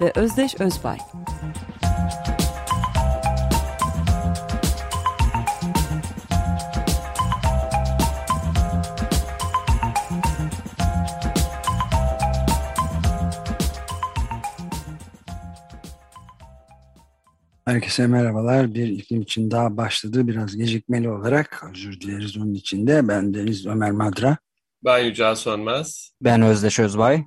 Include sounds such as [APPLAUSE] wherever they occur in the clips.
ve Özdeş Özbay. Herkese merhabalar. Bir iklim için daha başladı. Biraz gecikmeli olarak. Özür dileriz onun için de. Ben Deniz Ömer Madra. Ben Yücel Sönmez. Ben Özdeş Özbay.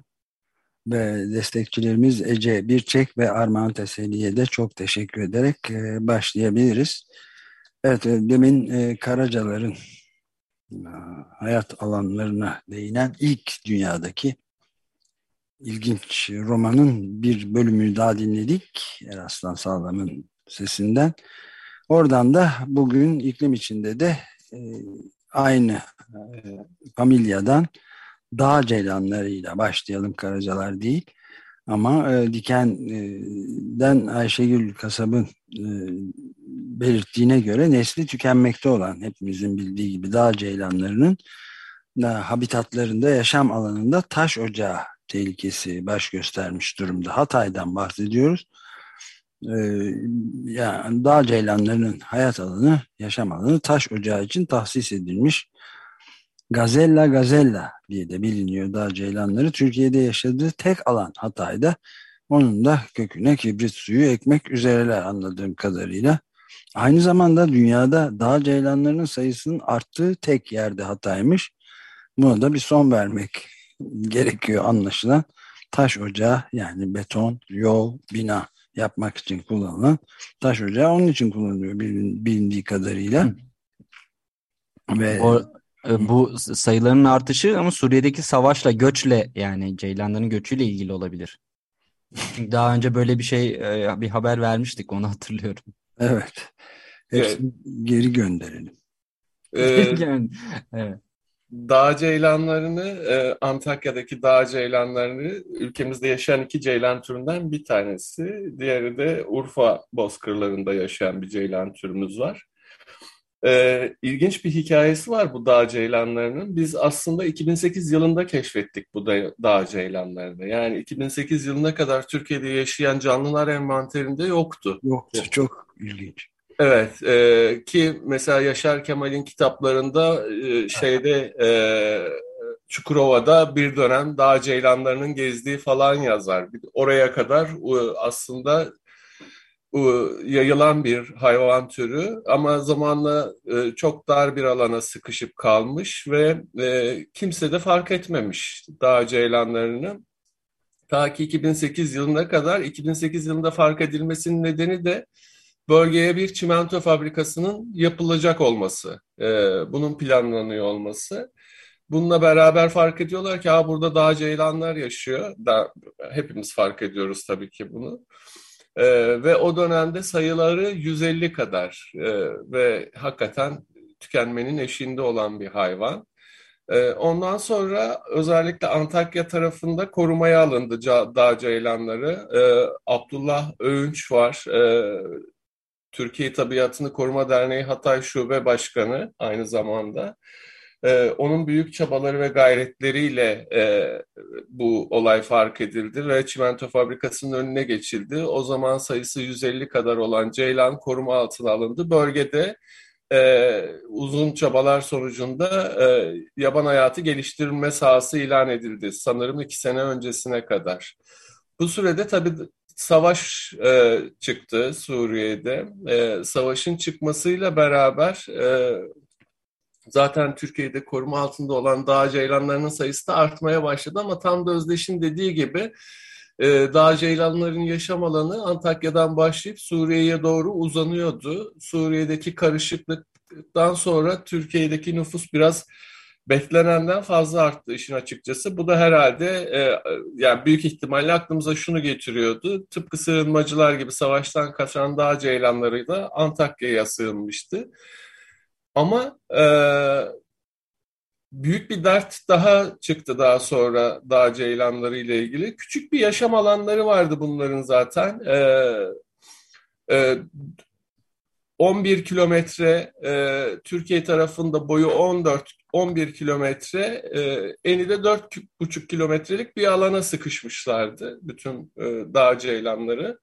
Ve destekçilerimiz Ece Birçek ve Armağan Teseli'ye de çok teşekkür ederek e, başlayabiliriz. Evet, e, demin e, Karacalar'ın hayat alanlarına değinen ilk dünyadaki ilginç romanın bir bölümünü daha dinledik. Eraslan Sağlam'ın sesinden. Oradan da bugün iklim içinde de e, aynı e, dağ ceylanlarıyla başlayalım Karacalar değil. Ama e, Diken'den Ayşegül Kasab'ın e, belirttiğine göre nesli tükenmekte olan hepimizin bildiği gibi dağ ceylanlarının da habitatlarında yaşam alanında taş ocağı tehlikesi baş göstermiş durumda. Hatay'dan bahsediyoruz. Ee, yani dağ ceylanlarının hayat alanı, yaşam alanı taş ocağı için tahsis edilmiş. Gazella Gazella diye de biliniyor dağ ceylanları. Türkiye'de yaşadığı tek alan Hatay'da. Onun da köküne kibrit suyu ekmek üzereler anladığım kadarıyla. Aynı zamanda dünyada dağ ceylanlarının sayısının arttığı tek yerde Hatay'mış. Buna da bir son vermek [LAUGHS] gerekiyor anlaşılan. Taş ocağı yani beton, yol, bina yapmak için kullanılan taş ocağı onun için kullanılıyor bilindiği kadarıyla. Hı. Ve o, bu sayıların artışı ama Suriye'deki savaşla, göçle yani Ceylanların göçüyle ilgili olabilir. Daha önce böyle bir şey e, bir haber vermiştik onu hatırlıyorum. Evet. Hepsini evet. geri gönderelim. Ee, [LAUGHS] evet dağ ceylanlarını, e, Antakya'daki dağ ceylanlarını ülkemizde yaşayan iki ceylan türünden bir tanesi. Diğeri de Urfa bozkırlarında yaşayan bir ceylan türümüz var. E, ilginç bir hikayesi var bu dağ ceylanlarının. Biz aslında 2008 yılında keşfettik bu da, dağ ceylanlarını. Yani 2008 yılına kadar Türkiye'de yaşayan canlılar envanterinde yoktu. Yoktu, çok ilginç. Evet e, ki mesela Yaşar Kemal'in kitaplarında e, şeyde e, Çukurova'da bir dönem dağ ceylanlarının gezdiği falan yazar. Oraya kadar aslında yayılan bir hayvan türü ama zamanla e, çok dar bir alana sıkışıp kalmış ve e, kimse de fark etmemiş dağ ceylanlarını. Ta ki 2008 yılına kadar, 2008 yılında fark edilmesinin nedeni de bölgeye bir çimento fabrikasının yapılacak olması, e, bunun planlanıyor olması. Bununla beraber fark ediyorlar ki ha burada dağ ceylanlar yaşıyor. Da, hepimiz fark ediyoruz tabii ki bunu. E, ve o dönemde sayıları 150 kadar e, ve hakikaten tükenmenin eşiğinde olan bir hayvan. E, ondan sonra özellikle Antakya tarafında korumaya alındı dağ ceylanları. E, Abdullah Öğünç var, e, Türkiye Tabiatını Koruma Derneği Hatay Şube Başkanı aynı zamanda. Ee, onun büyük çabaları ve gayretleriyle e, bu olay fark edildi ve çimento fabrikasının önüne geçildi. O zaman sayısı 150 kadar olan Ceylan koruma altına alındı. Bölgede e, uzun çabalar sonucunda e, yaban hayatı geliştirme sahası ilan edildi. Sanırım iki sene öncesine kadar. Bu sürede tabii savaş e, çıktı Suriye'de. E, savaşın çıkmasıyla beraber e, zaten Türkiye'de koruma altında olan dağ ceylanlarının sayısı da artmaya başladı ama tam da Özdeş'in dediği gibi e, dağ ceylanların yaşam alanı Antakya'dan başlayıp Suriye'ye doğru uzanıyordu. Suriye'deki karışıklıktan sonra Türkiye'deki nüfus biraz beklenenden fazla arttı işin açıkçası. Bu da herhalde e, yani büyük ihtimalle aklımıza şunu getiriyordu. Tıpkı sığınmacılar gibi savaştan kaçan dağ ceylanları da Antakya'ya sığınmıştı. Ama e, büyük bir dert daha çıktı daha sonra dağ ceylanları ile ilgili. Küçük bir yaşam alanları vardı bunların zaten. E, e, 11 kilometre e, Türkiye tarafında boyu 14 11 kilometre e, eni de 4,5 kilometrelik bir alana sıkışmışlardı bütün e, dağ ceylanları.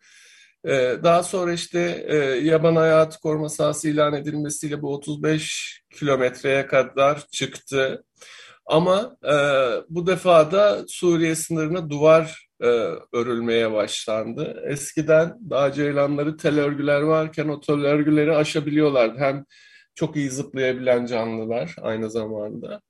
E, daha sonra işte e, yaban hayatı koruma sahası ilan edilmesiyle bu 35 kilometreye kadar çıktı. Ama e, bu defa da Suriye sınırına duvar e, örülmeye başlandı. Eskiden dağ ceylanları tel örgüler varken o tel örgüleri aşabiliyorlardı. Hem çok iyi zıplayabilen canlılar aynı zamanda.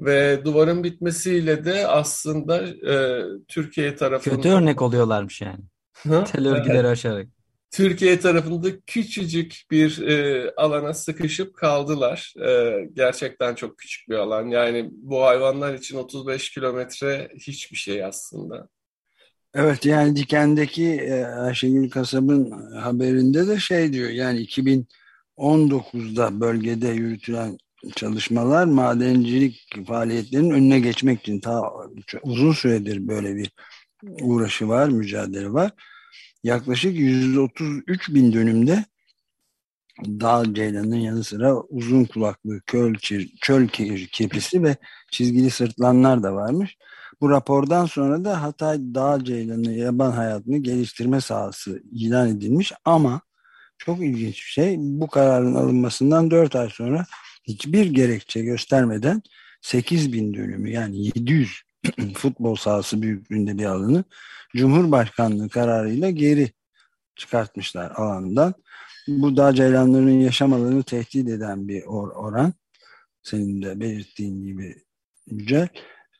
Ve duvarın bitmesiyle de aslında e, Türkiye tarafında... Kötü örnek oluyorlarmış yani. Tel örgüleri evet. aşarak. Türkiye tarafında küçücük bir e, alana sıkışıp kaldılar. E, gerçekten çok küçük bir alan. Yani bu hayvanlar için 35 kilometre hiçbir şey aslında. Evet yani Diken'deki e, Ayşegül Kasab'ın haberinde de şey diyor yani 2019'da bölgede yürütülen çalışmalar madencilik faaliyetlerinin önüne geçmek için ta uzun süredir böyle bir uğraşı var, mücadele var. Yaklaşık 133 bin dönümde dağ ceylanının yanı sıra uzun kulaklı köl, çöl kirpisi ve çizgili sırtlanlar da varmış. Bu rapordan sonra da Hatay Dağ Ceylanı yaban hayatını geliştirme sahası ilan edilmiş ama çok ilginç bir şey bu kararın alınmasından 4 ay sonra hiçbir gerekçe göstermeden 8 bin dönümü yani 700 [CLEARS THROAT] futbol sahası büyüklüğünde bir alanı Cumhurbaşkanlığı kararıyla geri çıkartmışlar alandan. Bu dağ ceylanlarının yaşam alanını tehdit eden bir or oran. Senin de belirttiğin gibi Yücel.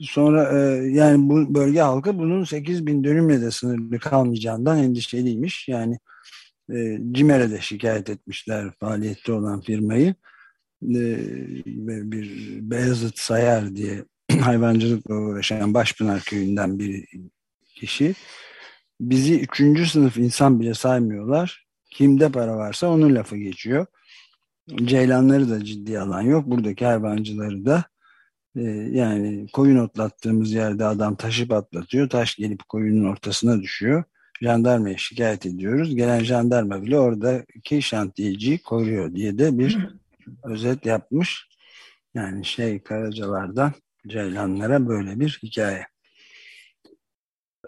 Sonra e, yani bu bölge halkı bunun 8 bin dönümle de sınırlı kalmayacağından endişeliymiş. Yani e, CİMER'e de şikayet etmişler faaliyette olan firmayı. E, bir Beyazıt Sayar diye [CLEARS THROAT] hayvancılıkla uğraşan Başpınar köyünden bir kişi bizi üçüncü sınıf insan bile saymıyorlar. Kimde para varsa onun lafı geçiyor. Ceylanları da ciddi alan yok. Buradaki hayvancıları da ee, yani koyun otlattığımız yerde adam taşı patlatıyor. Taş gelip koyunun ortasına düşüyor. Jandarmaya şikayet ediyoruz. Gelen jandarma bile oradaki şantiyeciyi koruyor diye de bir özet yapmış. Yani şey Karacalar'dan Ceylanlara böyle bir hikaye.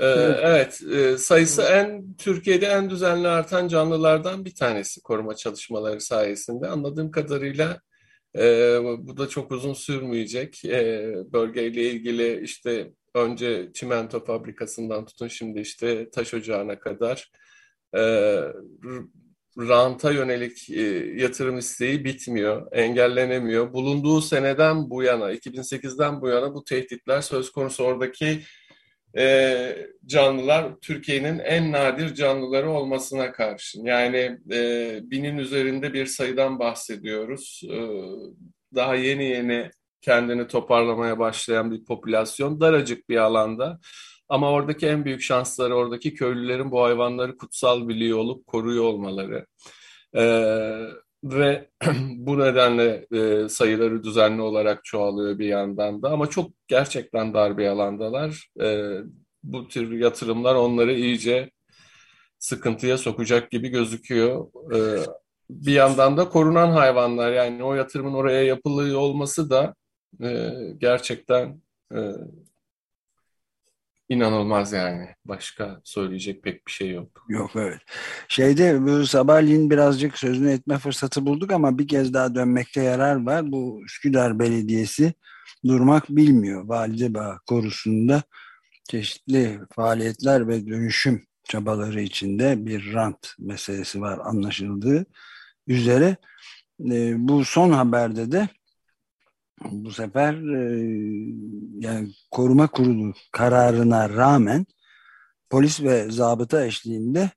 Ee, evet, e, sayısı en Türkiye'de en düzenli artan canlılardan bir tanesi koruma çalışmaları sayesinde. Anladığım kadarıyla e, bu da çok uzun sürmeyecek. E, bölgeyle ilgili işte önce çimento fabrikasından tutun şimdi işte taş ocağına kadar e, ranta yönelik e, yatırım isteği bitmiyor, engellenemiyor. Bulunduğu seneden bu yana, 2008'den bu yana bu tehditler söz konusu oradaki e, canlılar Türkiye'nin en nadir canlıları olmasına karşın. Yani e, binin üzerinde bir sayıdan bahsediyoruz. E, daha yeni yeni kendini toparlamaya başlayan bir popülasyon daracık bir alanda. Ama oradaki en büyük şansları oradaki köylülerin bu hayvanları kutsal biliyor olup koruyor olmaları. Ee, ve [CLEARS THROAT] bu nedenle e, sayıları düzenli olarak çoğalıyor bir yandan da ama çok gerçekten dar bir alandalar. E, bu tür yatırımlar onları iyice sıkıntıya sokacak gibi gözüküyor. E, bir yandan da korunan hayvanlar yani o yatırımın oraya yapılıyor olması da e, gerçekten e, İnanılmaz yani. Başka söyleyecek pek bir şey yok. Yok evet. Şeyde bu sabahleyin birazcık sözünü etme fırsatı bulduk ama bir kez daha dönmekte yarar var. Bu Üsküdar Belediyesi durmak bilmiyor. Validebağ korusunda çeşitli faaliyetler ve dönüşüm çabaları içinde bir rant meselesi var anlaşıldığı üzere. E, bu son haberde de bu sefer e, yani koruma kurulu kararına rağmen polis ve zabıta eşliğinde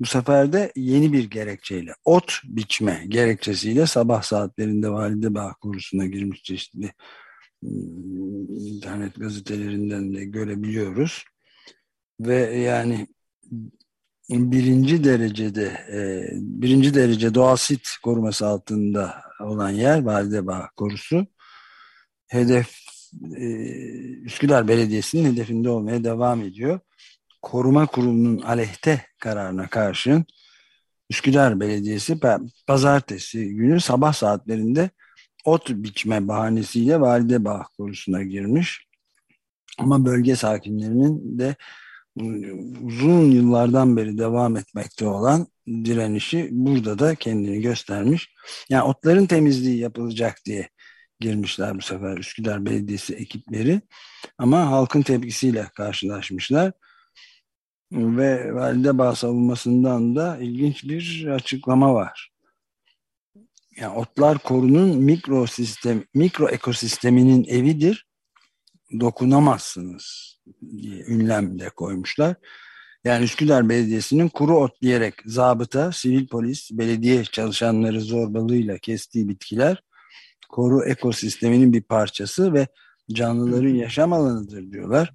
bu sefer de yeni bir gerekçeyle ot biçme gerekçesiyle sabah saatlerinde valide bağ korusuna girmiş çeşitli internet gazetelerinden de görebiliyoruz. Ve yani birinci derecede e, birinci derece doğal sit koruması altında olan yer Validebağ korusu hedef e, Üsküdar Belediyesi'nin hedefinde olmaya devam ediyor. Koruma Kurulu'nun aleyhte kararına karşın Üsküdar Belediyesi pazartesi günü sabah saatlerinde ot biçme bahanesiyle Validebağ korusuna girmiş. Ama bölge sakinlerinin de uzun yıllardan beri devam etmekte olan direnişi burada da kendini göstermiş. Yani otların temizliği yapılacak diye girmişler bu sefer Üsküdar Belediyesi ekipleri. Ama halkın tepkisiyle karşılaşmışlar. Ve valide bağ savunmasından da ilginç bir açıklama var. Yani otlar korunun mikro sistem, mikro ekosisteminin evidir. Dokunamazsınız diye ünlem de koymuşlar. Yani Üsküdar Belediyesi'nin kuru ot diyerek zabıta, sivil polis, belediye çalışanları zorbalığıyla kestiği bitkiler koru ekosisteminin bir parçası ve canlıların yaşam alanıdır diyorlar.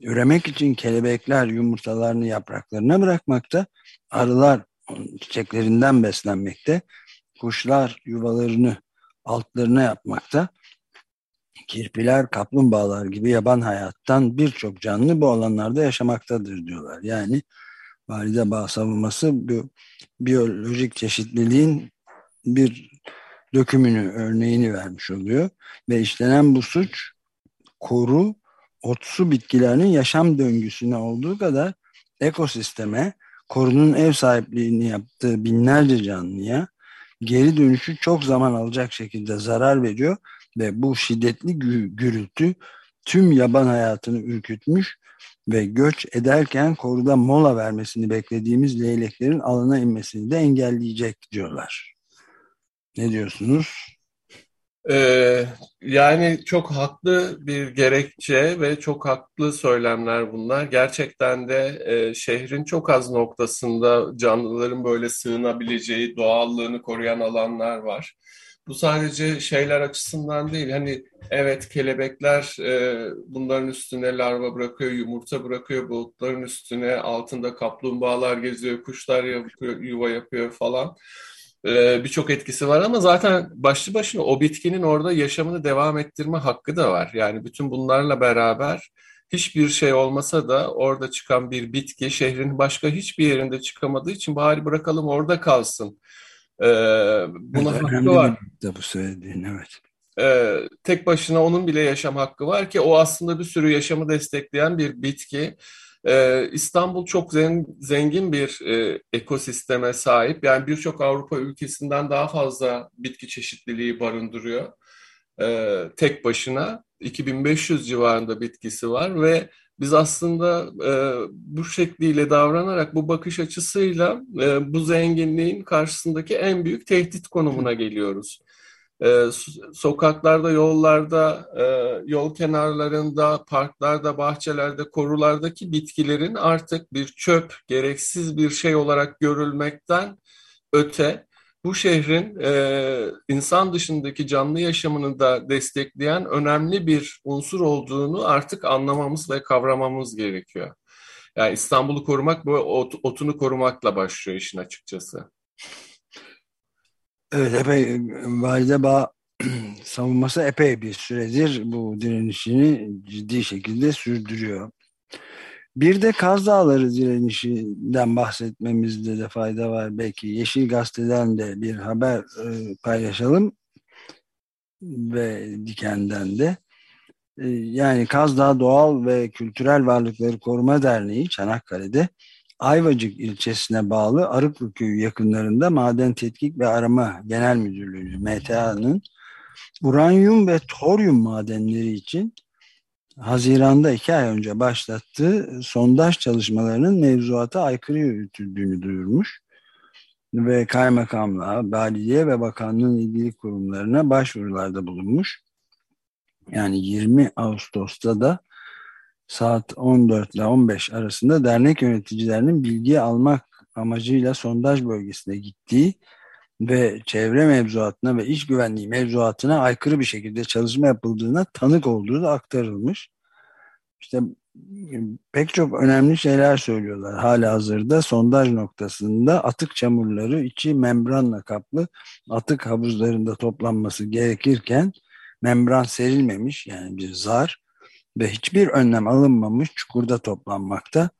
Üremek için kelebekler yumurtalarını yapraklarına bırakmakta, arılar çiçeklerinden beslenmekte, kuşlar yuvalarını altlarına yapmakta, kirpiler, kaplumbağalar gibi yaban hayattan birçok canlı bu alanlarda yaşamaktadır diyorlar. Yani valide bağ savunması bu biyolojik çeşitliliğin bir dökümünü, örneğini vermiş oluyor. Ve işlenen bu suç koru, otsu bitkilerinin yaşam döngüsüne olduğu kadar ekosisteme, korunun ev sahipliğini yaptığı binlerce canlıya geri dönüşü çok zaman alacak şekilde zarar veriyor ve bu şiddetli gürültü tüm yaban hayatını ürkütmüş ve göç ederken koruda mola vermesini beklediğimiz leyleklerin alana inmesini de engelleyecek diyorlar. Ne diyorsunuz? Ee, yani çok haklı bir gerekçe ve çok haklı söylemler bunlar. Gerçekten de e, şehrin çok az noktasında canlıların böyle sığınabileceği doğallığını koruyan alanlar var. Bu sadece şeyler açısından değil. Hani evet kelebekler e, bunların üstüne larva bırakıyor, yumurta bırakıyor, bulutların üstüne altında kaplumbağalar geziyor, kuşlar yapıyor, yuva yapıyor falan. E, Birçok etkisi var ama zaten başlı başına o bitkinin orada yaşamını devam ettirme hakkı da var. Yani bütün bunlarla beraber hiçbir şey olmasa da orada çıkan bir bitki şehrin başka hiçbir yerinde çıkamadığı için bari bırakalım orada kalsın ee, buna evet, hakkı var. De bu söylediğin evet. Ee, tek başına onun bile yaşam hakkı var ki o aslında bir sürü yaşamı destekleyen bir bitki. Ee, İstanbul çok zengin bir e, ekosisteme sahip. Yani birçok Avrupa ülkesinden daha fazla bitki çeşitliliği barındırıyor. Ee, tek başına 2500 civarında bitkisi var ve biz aslında e, bu şekliyle davranarak, bu bakış açısıyla e, bu zenginliğin karşısındaki en büyük tehdit konumuna geliyoruz. E, sokaklarda, yollarda, e, yol kenarlarında, parklarda, bahçelerde, korulardaki bitkilerin artık bir çöp, gereksiz bir şey olarak görülmekten öte bu şehrin e, insan dışındaki canlı yaşamını da destekleyen önemli bir unsur olduğunu artık anlamamız ve kavramamız gerekiyor. Yani İstanbul'u korumak bu ot, otunu korumakla başlıyor işin açıkçası. Evet epey Valide Bağ [CLEARS THROAT] savunması epey bir süredir bu direnişini ciddi şekilde sürdürüyor. Bir de Kaz Dağları direnişinden bahsetmemizde de fayda var. Belki Yeşil Gazete'den de bir haber e, paylaşalım ve Diken'den de. E, yani Kaz Dağı Doğal ve Kültürel Varlıkları Koruma Derneği Çanakkale'de Ayvacık ilçesine bağlı Arıklı Köyü yakınlarında Maden Tetkik ve Arama Genel Müdürlüğü MTA'nın uranyum ve toryum madenleri için Haziran'da iki ay önce başlattığı sondaj çalışmalarının mevzuata aykırı yürütüldüğünü duyurmuş ve kaymakamlığa, valiliğe ve bakanlığın ilgili kurumlarına başvurularda bulunmuş. Yani 20 Ağustos'ta da saat 14 ile 15 arasında dernek yöneticilerinin bilgi almak amacıyla sondaj bölgesine gittiği ve çevre mevzuatına ve iş güvenliği mevzuatına aykırı bir şekilde çalışma yapıldığına tanık olduğu da aktarılmış. İşte pek çok önemli şeyler söylüyorlar. Hala hazırda sondaj noktasında atık çamurları içi membranla kaplı atık havuzlarında toplanması gerekirken membran serilmemiş yani bir zar ve hiçbir önlem alınmamış çukurda toplanmakta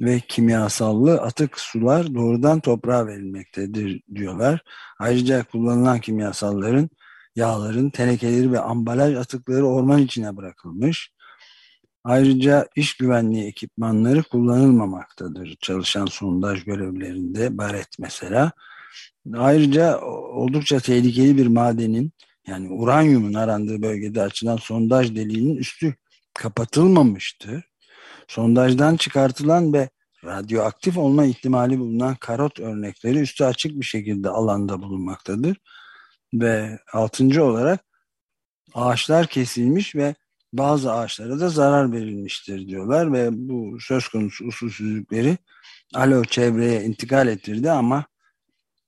ve kimyasallı atık sular doğrudan toprağa verilmektedir diyorlar. Ayrıca kullanılan kimyasalların, yağların, tenekeleri ve ambalaj atıkları orman içine bırakılmış. Ayrıca iş güvenliği ekipmanları kullanılmamaktadır çalışan sondaj görevlerinde, baret mesela. Ayrıca oldukça tehlikeli bir madenin yani uranyumun arandığı bölgede açılan sondaj deliğinin üstü kapatılmamıştı. Sondajdan çıkartılan ve radyoaktif olma ihtimali bulunan karot örnekleri üstü açık bir şekilde alanda bulunmaktadır. Ve altıncı olarak ağaçlar kesilmiş ve bazı ağaçlara da zarar verilmiştir diyorlar ve bu söz konusu usulsüzlükleri alo çevreye intikal ettirdi ama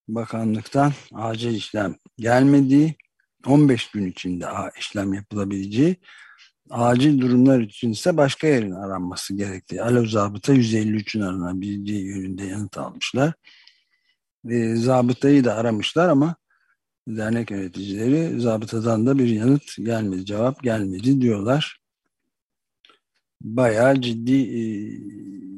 bakanlıktan acil işlem gelmediği 15 gün içinde işlem yapılabileceği acil durumlar için ise başka yerin aranması gerektiği. Alo zabıta 153'ün aranabildiği yönünde yanıt almışlar. E, zabıtayı da aramışlar ama dernek yöneticileri zabıtadan da bir yanıt gelmedi, cevap gelmedi diyorlar. Bayağı ciddi e,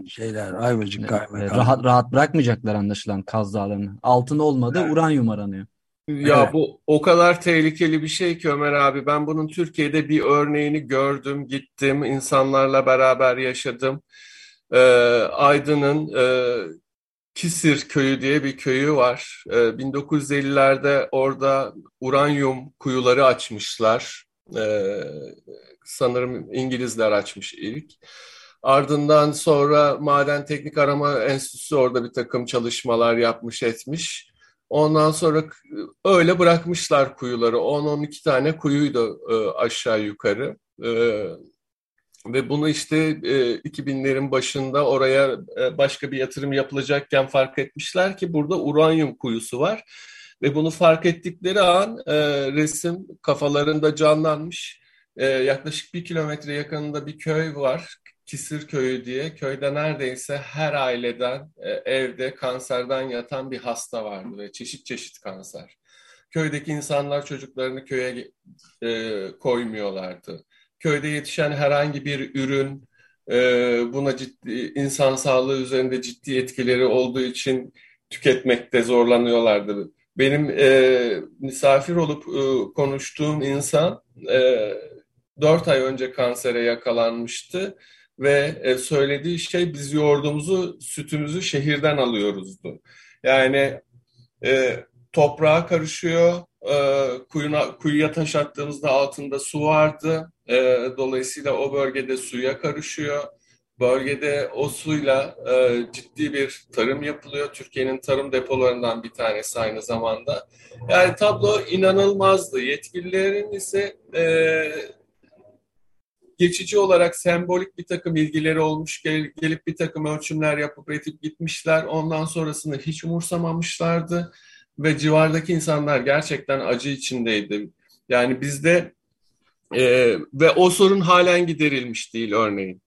şeyler Ayvacık kaymakam. Rahat, rahat bırakmayacaklar anlaşılan Kaz Dağları'nı. Altın olmadı evet. uranyum aranıyor. Ya evet. bu o kadar tehlikeli bir şey ki Ömer abi. Ben bunun Türkiye'de bir örneğini gördüm, gittim, insanlarla beraber yaşadım. Ee, Aydın'ın e, Kisir köyü diye bir köyü var. Ee, 1950'lerde orada uranyum kuyuları açmışlar. Ee, sanırım İngilizler açmış ilk. Ardından sonra Maden Teknik Arama Enstitüsü orada bir takım çalışmalar yapmış etmiş. Ondan sonra öyle bırakmışlar kuyuları. 10-12 tane kuyuydu e, aşağı yukarı. E, ve bunu işte e, 2000'lerin başında oraya e, başka bir yatırım yapılacakken fark etmişler ki burada uranyum kuyusu var. Ve bunu fark ettikleri an e, resim kafalarında canlanmış. E, yaklaşık bir kilometre yakınında bir köy var. Kisir Köyü diye köyde neredeyse her aileden e, evde kanserden yatan bir hasta vardı ve çeşit çeşit kanser. Köydeki insanlar çocuklarını köye e, koymuyorlardı. Köyde yetişen herhangi bir ürün e, buna ciddi insan sağlığı üzerinde ciddi etkileri olduğu için tüketmekte zorlanıyorlardı. Benim e, misafir olup e, konuştuğum insan e, 4 ay önce kansere yakalanmıştı ve e, söylediği şey biz yoğurdumuzu, sütümüzü şehirden alıyoruzdu. Yani e, toprağa karışıyor, e, kuyuna, kuyuya taş attığımızda altında su vardı. E, dolayısıyla o bölgede suya karışıyor. Bölgede o suyla e, ciddi bir tarım yapılıyor. Türkiye'nin tarım depolarından bir tanesi aynı zamanda. Yani tablo inanılmazdı. Yetkililerin ise e, geçici olarak sembolik bir takım ilgileri olmuş, gel, gelip bir takım ölçümler yapıp etip gitmişler. Ondan sonrasını hiç umursamamışlardı ve civardaki insanlar gerçekten acı içindeydi. Yani bizde e, ve o sorun halen giderilmiş değil örneğin.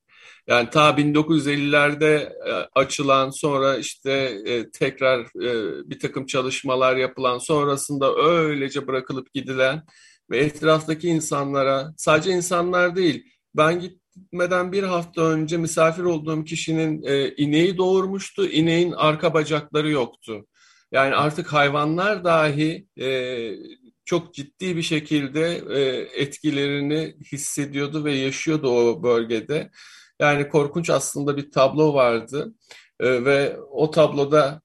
Yani ta 1950'lerde e, açılan sonra işte e, tekrar e, bir takım çalışmalar yapılan sonrasında öylece bırakılıp gidilen ve etraftaki insanlara sadece insanlar değil ben gitmeden bir hafta önce misafir olduğum kişinin e, ineği doğurmuştu. İneğin arka bacakları yoktu. Yani artık hayvanlar dahi e, çok ciddi bir şekilde e, etkilerini hissediyordu ve yaşıyordu o bölgede. Yani korkunç aslında bir tablo vardı e, ve o tabloda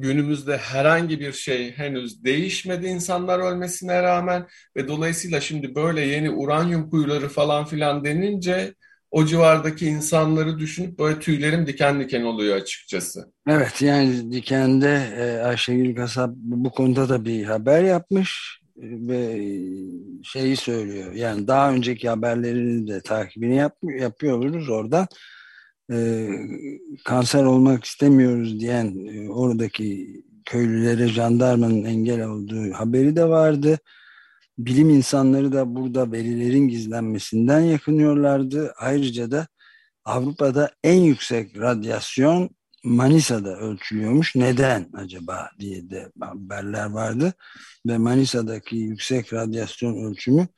günümüzde herhangi bir şey henüz değişmedi insanlar ölmesine rağmen ve dolayısıyla şimdi böyle yeni uranyum kuyuları falan filan denince o civardaki insanları düşünüp böyle tüylerim diken diken oluyor açıkçası. Evet yani Diken'de e, Ayşegül Kasap bu konuda da bir haber yapmış ve şeyi söylüyor. Yani daha önceki haberlerini de takibini yap, yapıyoruz orada e, kanser olmak istemiyoruz diyen e, oradaki köylülere jandarmanın engel olduğu haberi de vardı. Bilim insanları da burada verilerin gizlenmesinden yakınıyorlardı. Ayrıca da Avrupa'da en yüksek radyasyon Manisa'da ölçülüyormuş. Neden acaba diye de haberler vardı. Ve Manisa'daki yüksek radyasyon ölçümü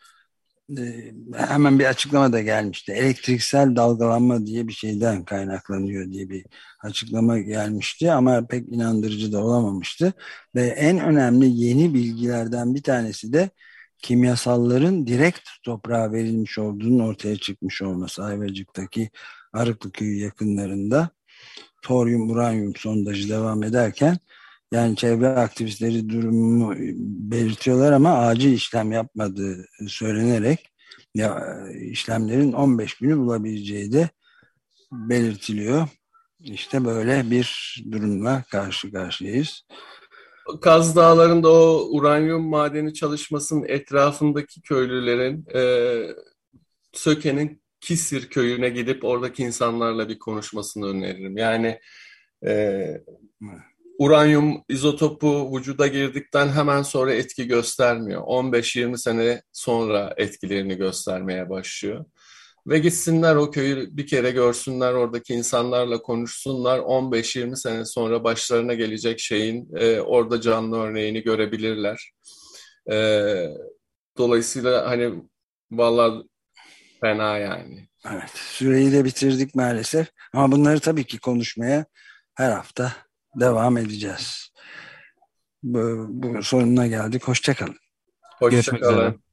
hemen bir açıklama da gelmişti. Elektriksel dalgalanma diye bir şeyden kaynaklanıyor diye bir açıklama gelmişti ama pek inandırıcı da olamamıştı. Ve en önemli yeni bilgilerden bir tanesi de kimyasalların direkt toprağa verilmiş olduğunun ortaya çıkmış olması Ayvacık'taki Arıklı Köyü yakınlarında toryum uranyum sondajı devam ederken yani çevre aktivistleri durumu belirtiyorlar ama acil işlem yapmadığı söylenerek ya, işlemlerin 15 günü bulabileceği de belirtiliyor. İşte böyle bir durumla karşı karşıyayız. Kaz Dağları'nda o uranyum madeni çalışmasının etrafındaki köylülerin e, Söke'nin Kisir köyüne gidip oradaki insanlarla bir konuşmasını öneririm. Yani e, uranyum izotopu vücuda girdikten hemen sonra etki göstermiyor. 15-20 sene sonra etkilerini göstermeye başlıyor. Ve gitsinler o köyü bir kere görsünler, oradaki insanlarla konuşsunlar. 15-20 sene sonra başlarına gelecek şeyin e, orada canlı örneğini görebilirler. E, dolayısıyla hani vallahi fena yani. Evet, süreyi de bitirdik maalesef. Ama bunları tabii ki konuşmaya her hafta devam edeceğiz. Bu, bu sonuna geldik. Hoşçakalın. Hoşçakalın.